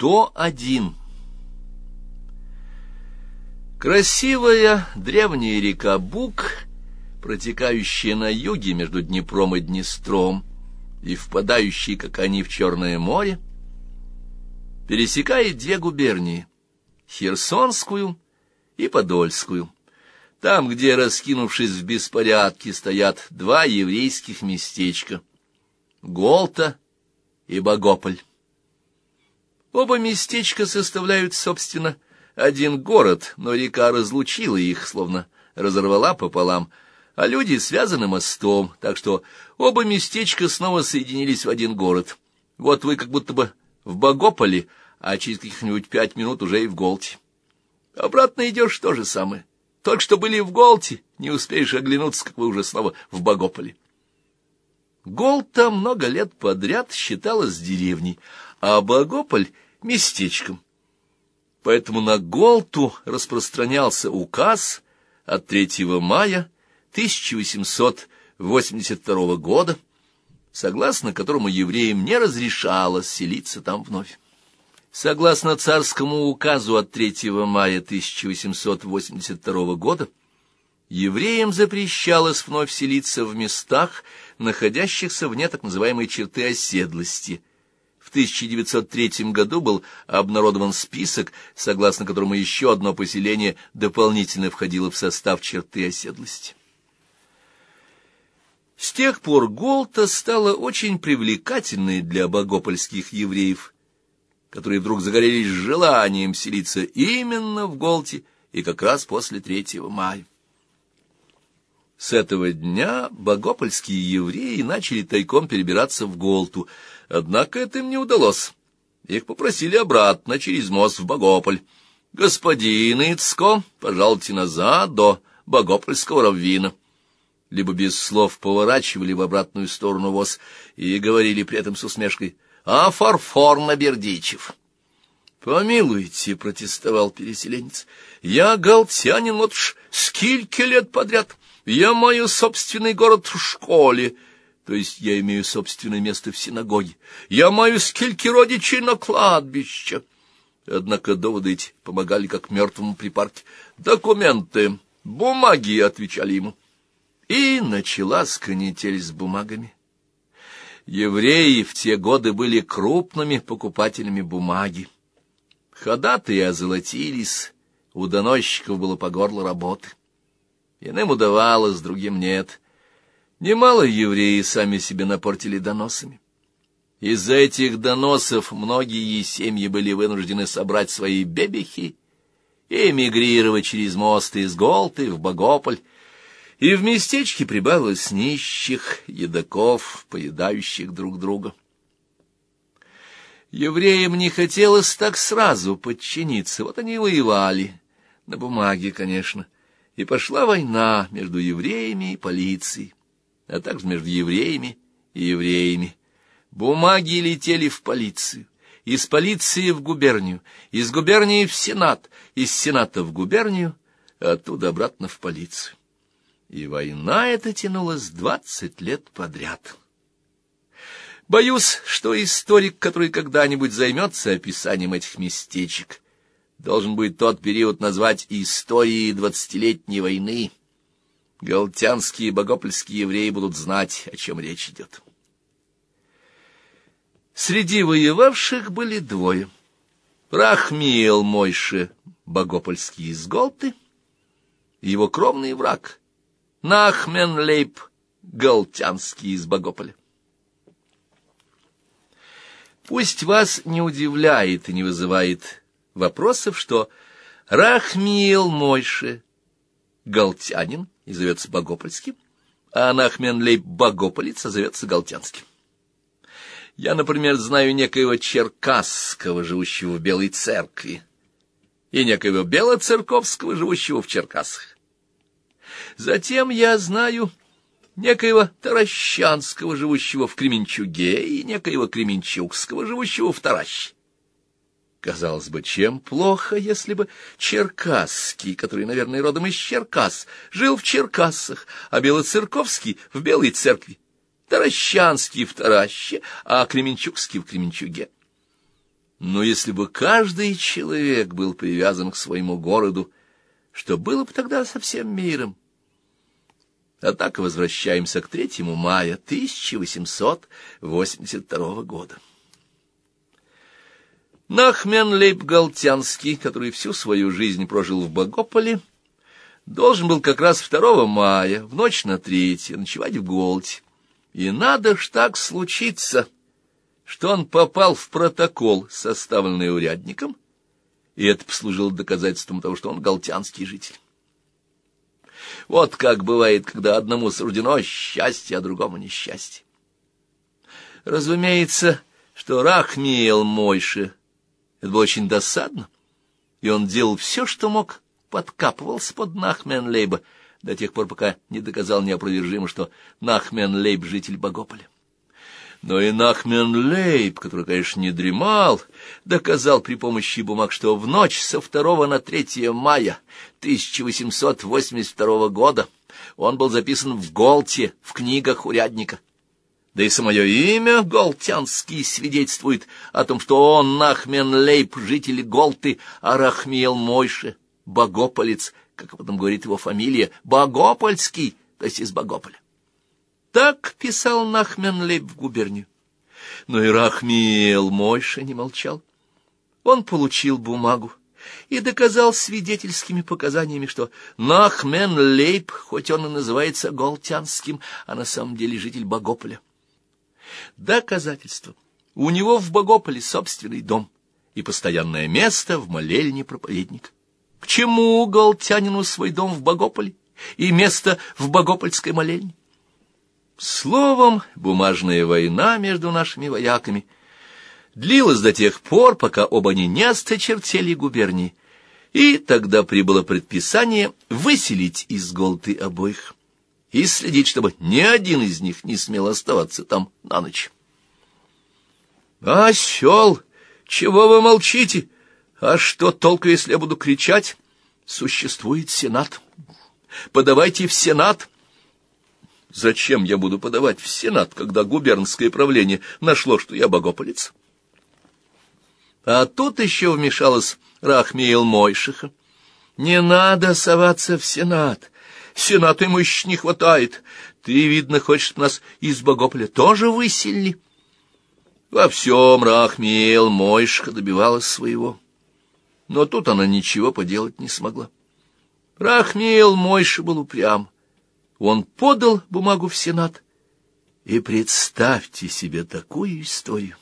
101 Красивая древняя река Бук, протекающая на юге между Днепром и Днестром и впадающая, как они, в Черное море, пересекает две губернии — Херсонскую и Подольскую. Там, где, раскинувшись в беспорядке, стоят два еврейских местечка — Голта и Богополь. Оба местечка составляют, собственно, один город, но река разлучила их, словно разорвала пополам, а люди связаны мостом, так что оба местечка снова соединились в один город. Вот вы как будто бы в Богополе, а через каких-нибудь пять минут уже и в Голте. Обратно идешь то же самое. Только что были в Голте, не успеешь оглянуться, как вы уже снова в Богополе. Голта много лет подряд считалась деревней, а Богополь — местечком. Поэтому на Голту распространялся указ от 3 мая 1882 года, согласно которому евреям не разрешалось селиться там вновь. Согласно царскому указу от 3 мая 1882 года, евреям запрещалось вновь селиться в местах, находящихся вне так называемой черты оседлости. В 1903 году был обнародован список, согласно которому еще одно поселение дополнительно входило в состав черты оседлости. С тех пор Голта стала очень привлекательной для богопольских евреев, которые вдруг загорелись желанием селиться именно в Голте и как раз после 3 мая. С этого дня богопольские евреи начали тайком перебираться в Голту, однако это им не удалось. Их попросили обратно через мост в Богополь. «Господин Ицко, пожалуйте назад до Богопольского раввина». Либо без слов поворачивали в обратную сторону воз и говорили при этом с усмешкой «А фарфор на Бердичев». «Помилуйте», — протестовал переселенец, — «я галтянин вот ж сколько лет подряд». Я мою собственный город в школе, то есть я имею собственное место в синагоге. Я маю скільки родичей на кладбище. Однако доводы эти помогали как мертвому припарке. Документы, бумаги, — отвечали ему. И началась канитель с бумагами. Евреи в те годы были крупными покупателями бумаги. Ходатые озолотились, у доносчиков было по горло работы. Иным удавалось, другим нет. Немало евреи сами себе напортили доносами. Из-за этих доносов многие семьи были вынуждены собрать свои бебехи и эмигрировать через мост из Голты в Богополь, и в местечке прибавилось нищих, едоков, поедающих друг друга. Евреям не хотелось так сразу подчиниться, вот они воевали, на бумаге, конечно, — и пошла война между евреями и полицией, а также между евреями и евреями. Бумаги летели в полицию, из полиции в губернию, из губернии в сенат, из сената в губернию, а оттуда обратно в полицию. И война эта тянулась двадцать лет подряд. Боюсь, что историк, который когда-нибудь займется описанием этих местечек, должен будет тот период назвать историей двадцатилетней войны. Галтянские и богопольские евреи будут знать, о чем речь идет. Среди воевавших были двое. Рахмиел Мойше, богопольский из Голты, его кровный враг, Нахмен Лейб, Галтянский из Богополя. Пусть вас не удивляет и не вызывает вопросов, что Рахмиел Мойше галтянин и зовется Богопольским, а Нахменлей Богополица зовется Галтянским. Я, например, знаю некоего Черкасского, живущего в Белой Церкви, и некоего Белоцерковского, живущего в Черкасах. Затем я знаю некоего Таращанского, живущего в Кременчуге, и некоего Кременчугского, живущего в Тараще. Казалось бы, чем плохо, если бы Черкасский, который, наверное, родом из Черкас, жил в Черкассах, а Белоцерковский — в Белой Церкви, Таращанский — в Тараще, а Кременчугский — в Кременчуге. Но если бы каждый человек был привязан к своему городу, что было бы тогда со всем миром? Однако возвращаемся к 3 мая 1882 года. Нахмен Лейб-Галтянский, который всю свою жизнь прожил в Богополе, должен был как раз 2 мая, в ночь на третье, ночевать в Голте. И надо ж так случиться, что он попал в протокол, составленный урядником, и это послужило доказательством того, что он галтянский житель. Вот как бывает, когда одному суждено счастье, а другому несчастье. Разумеется, что Рахмиел Мойше это было очень досадно, и он делал все, что мог, подкапывался под Нахмен-Лейба до тех пор, пока не доказал неопровержимо, что Нахмен-Лейб — житель Богополя. Но и Нахмен-Лейб, который, конечно, не дремал, доказал при помощи бумаг, что в ночь со 2 на 3 мая 1882 года он был записан в Голте в книгах урядника. Да и самое имя Голтянский свидетельствует о том, что он Нахмен-Лейб, житель Голты, а Рахмиел Мойше, Богополец, как об этом говорит его фамилия, Богопольский, то есть из Богополя. Так писал Нахмен-Лейб в губернию. Но и Рахмиел Мойша не молчал. Он получил бумагу и доказал свидетельскими показаниями, что Нахмен-Лейб, хоть он и называется Голтянским, а на самом деле житель Богополя. Доказательство. У него в Богополе собственный дом и постоянное место в молельне проповедника. К чему галтянину свой дом в Богополе и место в Богопольской молельне? Словом, бумажная война между нашими вояками длилась до тех пор, пока оба они не осточертели губернии, и тогда прибыло предписание выселить из Голты обоих и следить, чтобы ни один из них не смел оставаться там на ночь. «Осел! Чего вы молчите? А что толку, если я буду кричать? Существует Сенат. Подавайте в Сенат!» Зачем я буду подавать в Сенат, когда губернское правление нашло, что я богополец? А тут еще вмешалась Рахмиил Мойшиха. Не надо соваться в Сенат. Сената ему еще не хватает. Ты, видно, хочешь нас из Богополя тоже выселили. Во всем Рахмиэл Мойшха добивалась своего. Но тут она ничего поделать не смогла. Рахмиэл Мойша был упрям. Он подал бумагу в Сенат. И представьте себе такую историю.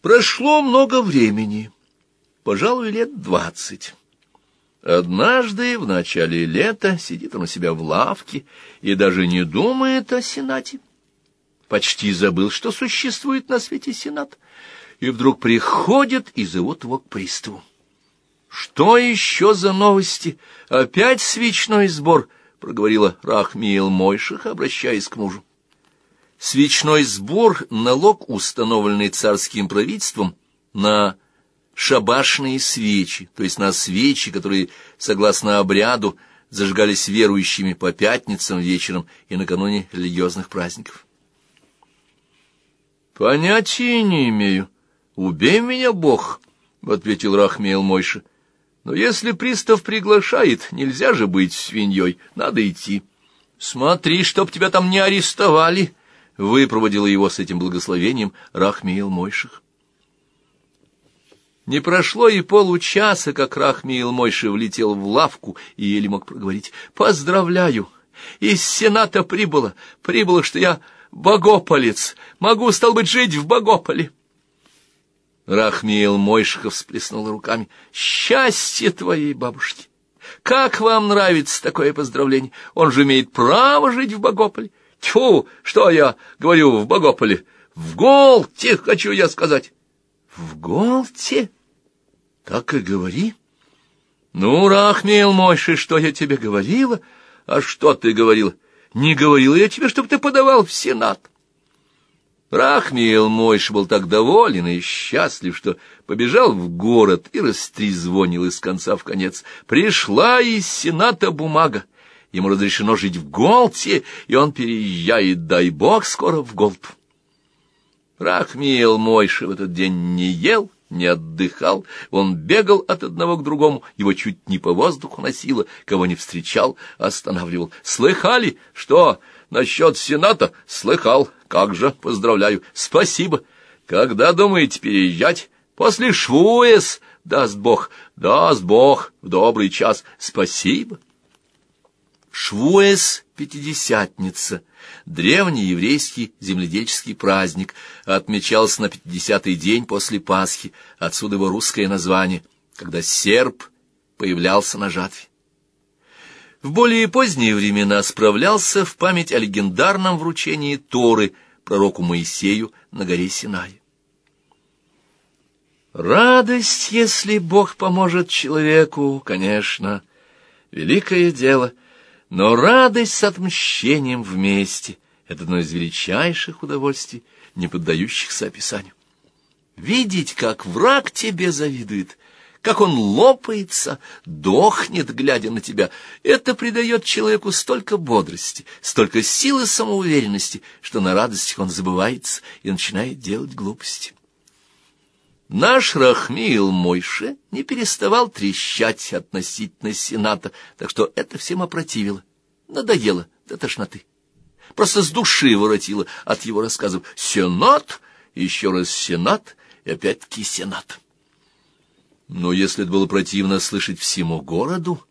Прошло много времени, пожалуй, лет двадцать. Однажды в начале лета сидит он у себя в лавке и даже не думает о Сенате. Почти забыл, что существует на свете Сенат. И вдруг приходят и зовут его к приставу. «Что еще за новости? Опять свечной сбор?» — проговорила Рахмиел Мойших, обращаясь к мужу. Свечной сбор — налог, установленный царским правительством на шабашные свечи, то есть на свечи, которые, согласно обряду, зажигались верующими по пятницам вечером и накануне религиозных праздников. «Понятия не имею. Убей меня, Бог!» — ответил Рахмейл Мойша. «Но если пристав приглашает, нельзя же быть свиньей, надо идти. Смотри, чтоб тебя там не арестовали!» — выпроводила его с этим благословением Рахмейл Мойших. Не прошло и получаса, как Рахмиил Мойши влетел в лавку и еле мог проговорить. «Поздравляю! Из Сената прибыло, прибыло, что я богополец, могу, стал быть, жить в Богополе». Рахмиил Мойшихов всплеснул руками. «Счастье твоей бабушки! Как вам нравится такое поздравление? Он же имеет право жить в Богополе. Тьфу, что я говорю в Богополе? В Голте, хочу я сказать». В Голте? Так и говори. Ну, Рахмейл Мойши, что я тебе говорила? А что ты говорила? Не говорила я тебе, чтобы ты подавал в Сенат. Рахмиел Мойш был так доволен и счастлив, что побежал в город и растрезвонил из конца в конец. Пришла из Сената бумага. Ему разрешено жить в Голте, и он переезжает, дай бог, скоро в Голту. Рахмил Мойша в этот день не ел, не отдыхал, он бегал от одного к другому, его чуть не по воздуху носило, кого не встречал, останавливал. «Слыхали? Что, насчет Сената?» «Слыхал. Как же, поздравляю. Спасибо. Когда думаете переезжать?» «После Швуэс, даст Бог, даст Бог, в добрый час. Спасибо». Швуэс — Пятидесятница, древний еврейский земледельческий праздник, отмечался на пятидесятый день после Пасхи, отсюда его русское название, когда серп появлялся на жатве. В более поздние времена справлялся в память о легендарном вручении Торы пророку Моисею на горе Синай. Радость, если Бог поможет человеку, конечно, великое дело — но радость с отмщением вместе — это одно из величайших удовольствий, не поддающихся описанию. Видеть, как враг тебе завидует, как он лопается, дохнет, глядя на тебя, это придает человеку столько бодрости, столько силы самоуверенности, что на радостях он забывается и начинает делать глупости. Наш Рахмиил Мойше не переставал трещать относительно Сената, так что это всем опротивило, надоело до тошноты. Просто с души воротило от его рассказов «Сенат», еще раз «Сенат» и опять-таки «Сенат». Но если это было противно слышать всему городу,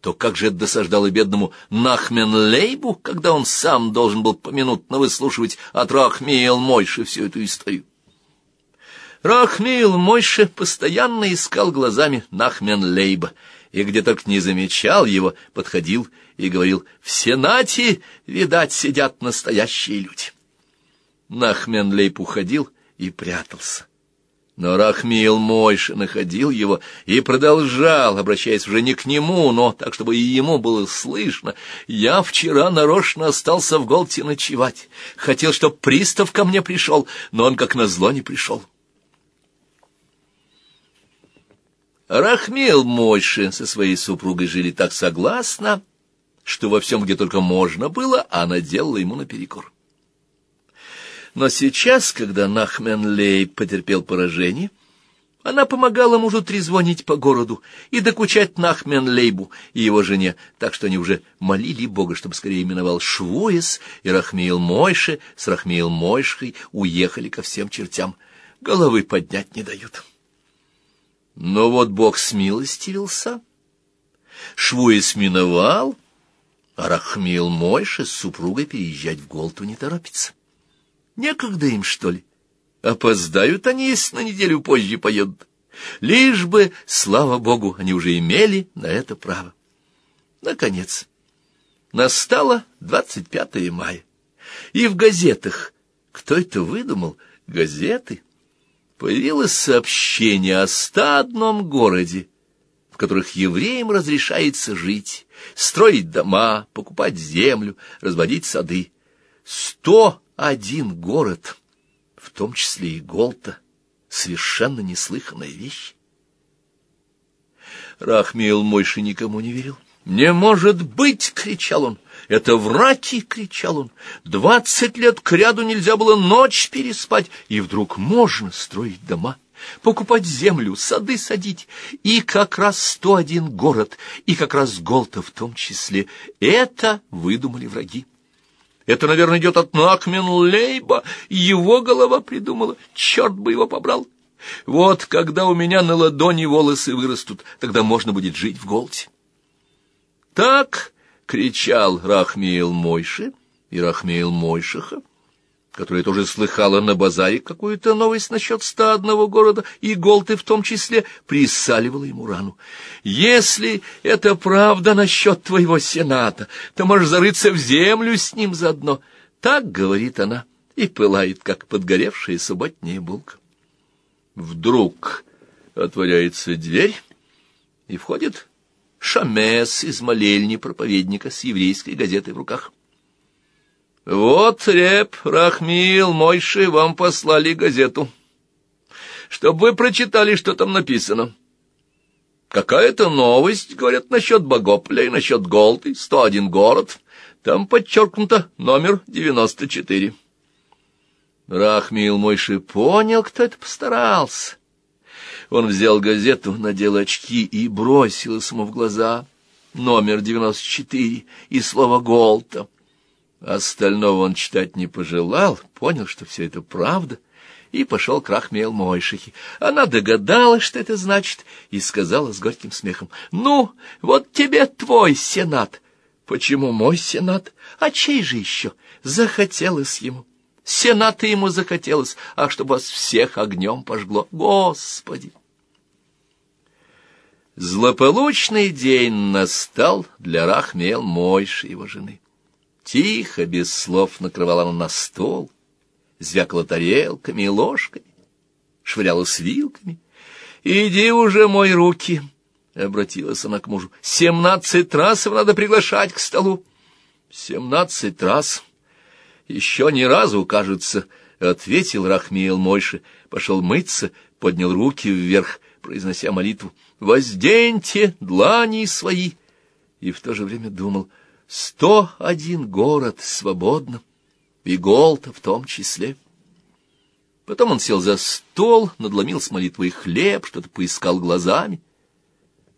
то как же это досаждало бедному Нахмен-Лейбу, когда он сам должен был поминутно выслушивать от Рахмиил Мойши всю эту историю? Рахмил Мойше постоянно искал глазами Нахмен Лейба, и где только не замечал его, подходил и говорил, «В Сенате, видать, сидят настоящие люди». Нахмен Лейб уходил и прятался. Но Рахмил Мойше находил его и продолжал, обращаясь уже не к нему, но так, чтобы и ему было слышно. «Я вчера нарочно остался в Голте ночевать. Хотел, чтоб пристав ко мне пришел, но он, как назло, не пришел». Рахмел Мойше со своей супругой жили так согласно, что во всем, где только можно было, она делала ему наперекор. Но сейчас, когда Нахмен Лей потерпел поражение, она помогала мужу трезвонить по городу и докучать Нахмен Лейбу и его жене, так что они уже молили Бога, чтобы скорее именовал Швуес, и Рахмеил Мойше с Рахмеил Мойшей уехали ко всем чертям. Головы поднять не дают. Но вот Бог смилостивился, Швуис миновал, а Рахмил Мойша с супругой переезжать в Голту не торопится. Некогда им, что ли? Опоздают они, если на неделю позже поедут. Лишь бы, слава Богу, они уже имели на это право. Наконец, настало 25 мая, и в газетах, кто это выдумал, газеты — появилось сообщение о ста одном городе, в которых евреям разрешается жить, строить дома, покупать землю, разводить сады. Сто один город, в том числе и Голта, совершенно неслыханная вещь. Рахмиил Мойши никому не верил. «Не может быть!» — кричал он. «Это враки!» — кричал он. «Двадцать лет кряду нельзя было ночь переспать, и вдруг можно строить дома, покупать землю, сады садить, и как раз сто один город, и как раз Голта в том числе. Это выдумали враги. Это, наверное, идет от Накмен-Лейба, его голова придумала, черт бы его побрал. Вот когда у меня на ладони волосы вырастут, тогда можно будет жить в Голте». Так кричал Рахмеил Мойши и Рахмеил Мойшиха, которая тоже слыхала на базаре какую-то новость насчет ста одного города, и Голты в том числе присаливала ему рану. «Если это правда насчет твоего сената, то можешь зарыться в землю с ним заодно». Так говорит она и пылает, как подгоревшая субботняя булка. Вдруг отворяется дверь, и входит Шамес из молельни проповедника с еврейской газетой в руках. «Вот, Реп, Рахмил, Мойши, вам послали газету, чтобы вы прочитали, что там написано. Какая-то новость, говорят, насчет Богополя и насчет Голды, 101 город. Там подчеркнуто номер 94». Рахмил Мойши понял, кто это постарался. Он взял газету, надел очки и бросил ему в глаза номер 94 и слово «Голта». Остального он читать не пожелал, понял, что все это правда, и пошел к Рахмел Мойшихе. Она догадалась, что это значит, и сказала с горьким смехом, «Ну, вот тебе твой сенат». «Почему мой сенат? А чей же еще? Захотелось ему». Сената ему захотелось, а чтобы вас всех огнем пожгло. Господи! Злополучный день настал для Рахмел Мойши его жены. Тихо, без слов, накрывала она на стол, звякала тарелками и ложками, швыряла с вилками. «Иди уже, мой руки!» — обратилась она к мужу. «Семнадцать раз его надо приглашать к столу». «Семнадцать раз!» Еще ни разу, кажется, — ответил Рахмиел Мойше, пошел мыться, поднял руки вверх, произнося молитву. «Возденьте длани свои!» И в то же время думал, «Сто один город свободно, и Голта в том числе». Потом он сел за стол, надломил с молитвой хлеб, что-то поискал глазами.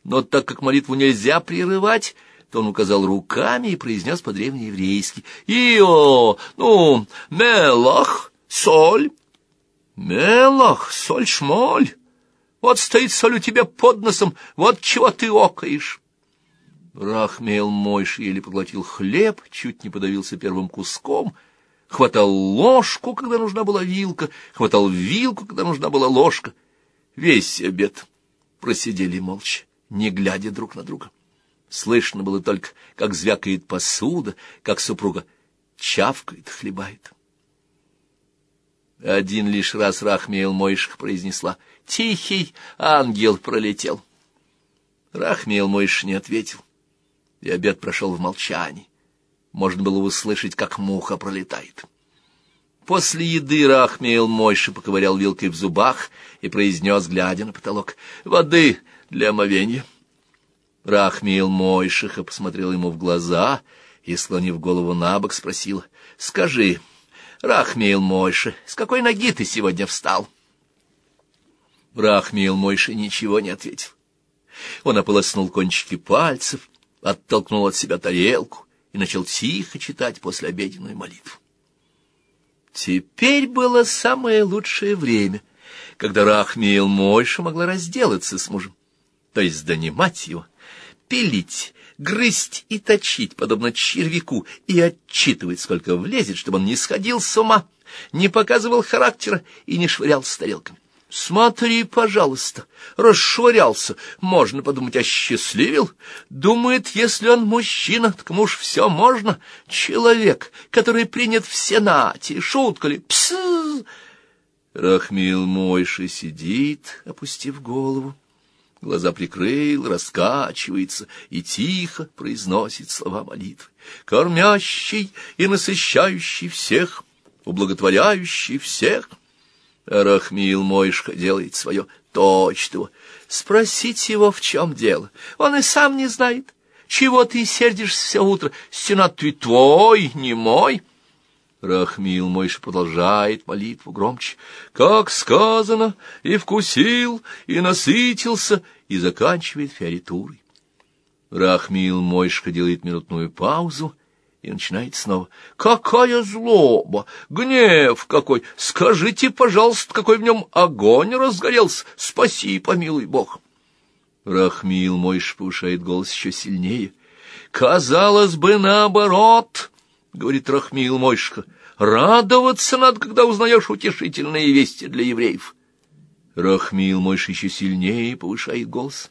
Но так как молитву нельзя прерывать, то он указал руками и произнес по-древнееврейски «Ио, ну, мелах, соль». «Мелах, соль-шмоль, вот стоит соль у тебя под носом, вот чего ты окаешь». Рахмел Мойш еле поглотил хлеб, чуть не подавился первым куском, хватал ложку, когда нужна была вилка, хватал вилку, когда нужна была ложка. Весь обед просидели молча, не глядя друг на друга. Слышно было только, как звякает посуда, как супруга чавкает, хлебает. Один лишь раз Рахмиел Мойших произнесла «Тихий ангел пролетел». Рахмиел Мойш не ответил, и обед прошел в молчании. Можно было услышать, как муха пролетает. После еды Рахмиел Мойши поковырял вилкой в зубах и произнес, глядя на потолок, «Воды для омовения». Рахмиел Мойшиха посмотрел ему в глаза и, склонив голову на бок, спросил, «Скажи, Рахмиел Мойши, с какой ноги ты сегодня встал?» Рахмиел Мойши ничего не ответил. Он ополоснул кончики пальцев, оттолкнул от себя тарелку и начал тихо читать послеобеденную молитву. Теперь было самое лучшее время, когда Рахмиел Мойша могла разделаться с мужем, то есть донимать его, пилить, грызть и точить, подобно червяку, и отчитывать, сколько влезет, чтобы он не сходил с ума, не показывал характера и не швырял с тарелками. Смотри, пожалуйста, расшвырялся, можно подумать, осчастливил. Думает, если он мужчина, так ему уж все можно. Человек, который принят в Сенате, шутка ли, пс Рахмил Мойши сидит, опустив голову глаза прикрыл, раскачивается и тихо произносит слова молитвы. «Кормящий и насыщающий всех, ублаготворяющий всех». Рахмил Мойшка делает свое точного. Спросите его, в чем дело. Он и сам не знает. Чего ты сердишься все утро? Сенат ты твой, не мой. Рахмил Мойш продолжает молитву громче. «Как сказано, и вкусил, и насытился», и заканчивает фиоритурой. Рахмил Мойшка делает минутную паузу и начинает снова. «Какая злоба! Гнев какой! Скажите, пожалуйста, какой в нем огонь разгорелся! Спаси, помилуй Бог!» Рахмил Мойш повышает голос еще сильнее. «Казалось бы, наоборот!» — говорит Рахмил Мойшка, — радоваться надо, когда узнаешь утешительные вести для евреев. Рахмил Мойша еще сильнее повышает голос.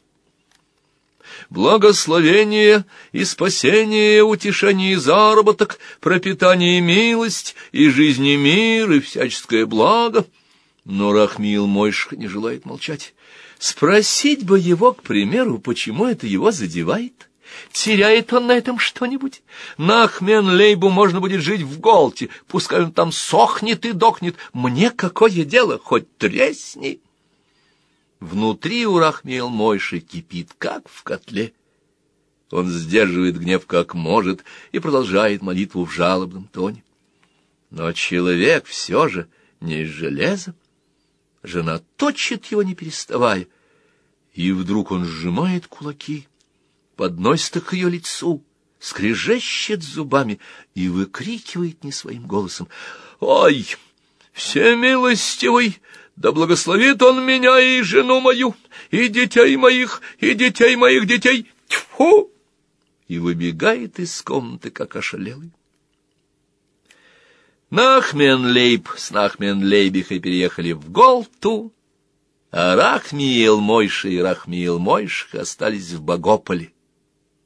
Благословение и спасение, утешение и заработок, пропитание и милость, и жизнь и мир, и всяческое благо. Но Рахмил Мойшха не желает молчать. Спросить бы его, к примеру, почему это его задевает? Теряет он на этом что-нибудь? На Ахмен-Лейбу можно будет жить в Голте, пускай он там сохнет и дохнет. Мне какое дело, хоть тресни. Внутри у Рахмел Мойши кипит, как в котле. Он сдерживает гнев как может и продолжает молитву в жалобном тоне. Но человек все же не из железа. Жена точит его, не переставая, и вдруг он сжимает кулаки, подносит к ее лицу, скрежещет зубами и выкрикивает не своим голосом. «Ой, всемилостивый, да благословит он меня и жену мою, и детей моих, и детей моих детей! Тьфу!» И выбегает из комнаты, как ошалелый. Нахменлейб с Нахменлейбихой переехали в Голту, а Рахмиел Мойша и Рахмиел Мойших остались в Богополе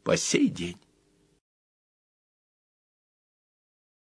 по сей день.